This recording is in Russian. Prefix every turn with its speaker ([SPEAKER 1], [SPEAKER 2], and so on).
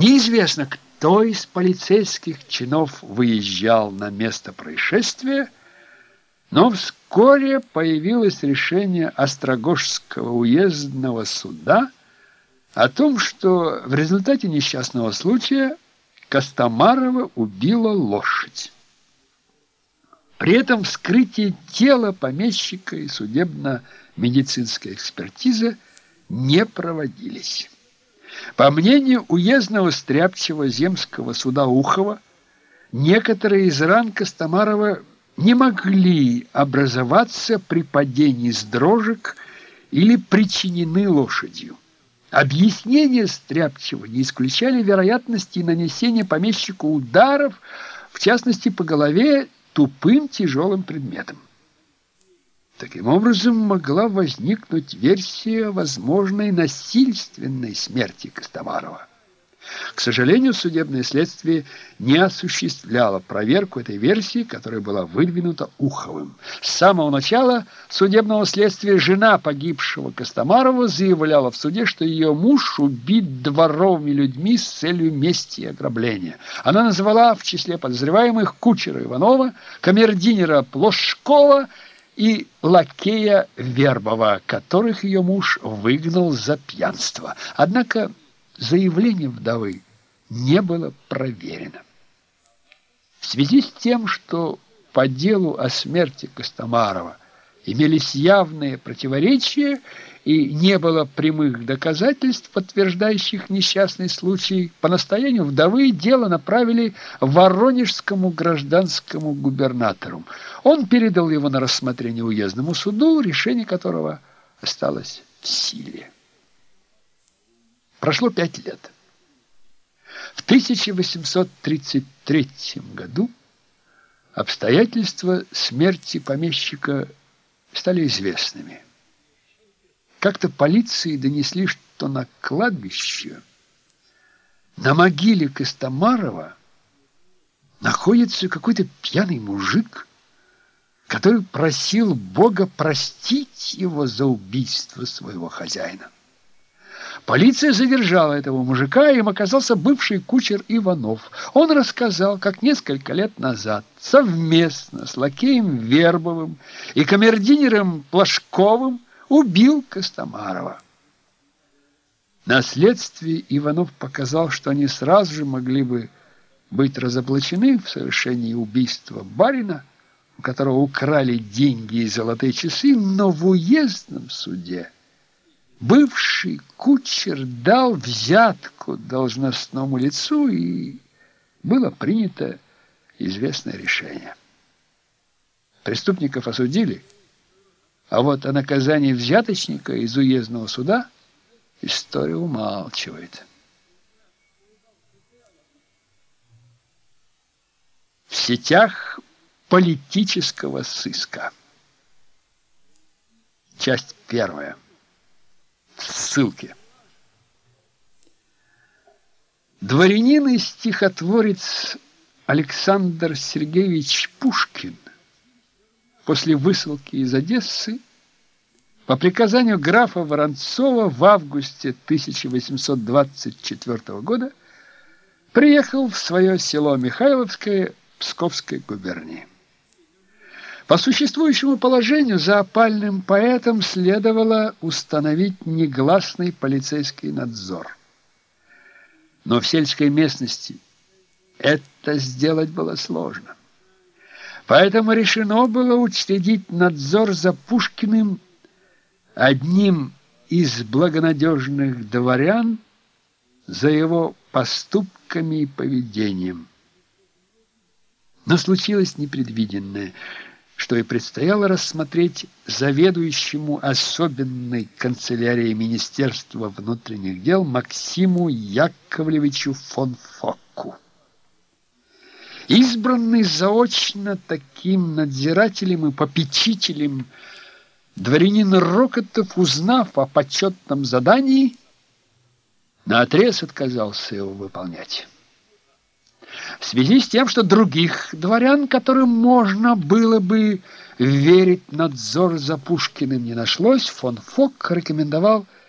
[SPEAKER 1] Неизвестно, кто из полицейских чинов выезжал на место происшествия, но вскоре появилось решение Острогожского уездного суда о том, что в результате несчастного случая Костомарова убила лошадь. При этом вскрытие тела помещика и судебно-медицинская экспертиза не проводились. По мнению уездного стряпчего земского суда Ухова, некоторые из ран Костомарова не могли образоваться при падении с дрожек или причинены лошадью. Объяснения Стряпчева не исключали вероятности нанесения помещику ударов, в частности по голове, тупым тяжелым предметом. Таким образом, могла возникнуть версия возможной насильственной смерти Костомарова. К сожалению, судебное следствие не осуществляло проверку этой версии, которая была выдвинута Уховым. С самого начала судебного следствия жена погибшего Костомарова заявляла в суде, что ее муж убит дворовыми людьми с целью мести и ограбления. Она назвала в числе подозреваемых кучера Иванова, камердинера Плошкова и лакея Вербова, которых ее муж выгнал за пьянство. Однако заявление вдовы не было проверено. В связи с тем, что по делу о смерти Костомарова имелись явные противоречия и не было прямых доказательств, подтверждающих несчастный случай, по настоянию вдовы дело направили Воронежскому гражданскому губернатору. Он передал его на рассмотрение уездному суду, решение которого осталось в силе. Прошло пять лет. В 1833 году обстоятельства смерти помещика стали известными. Как-то полиции донесли, что на кладбище, на могиле Костомарова, находится какой-то пьяный мужик, который просил Бога простить его за убийство своего хозяина. Полиция задержала этого мужика, им оказался бывший кучер Иванов. Он рассказал, как несколько лет назад совместно с лакеем Вербовым и камердинером Плашковым убил Костомарова. На следствии Иванов показал, что они сразу же могли бы быть разоблачены в совершении убийства барина, у которого украли деньги и золотые часы, но в уездном суде бывший кучер дал взятку должностному лицу, и было принято известное решение. Преступников осудили, а вот о наказании взяточника из уездного суда история умалчивает. В сетях политического сыска. Часть первая ссылки. Дворянин и стихотворец Александр Сергеевич Пушкин после высылки из Одессы по приказанию графа Воронцова в августе 1824 года приехал в свое село Михайловское Псковской губернии. По существующему положению за опальным поэтом следовало установить негласный полицейский надзор. Но в сельской местности это сделать было сложно. Поэтому решено было учредить надзор за Пушкиным одним из благонадежных дворян за его поступками и поведением. Но случилось непредвиденное – что и предстояло рассмотреть заведующему особенной канцелярией Министерства внутренних дел Максиму Яковлевичу фон Фокку. Избранный заочно таким надзирателем и попечителем дворянин Рокотов, узнав о почетном задании, наотрез отказался его выполнять. В связи с тем, что других дворян, которым можно было бы верить надзор за Пушкиным, не нашлось, фон Фок рекомендовал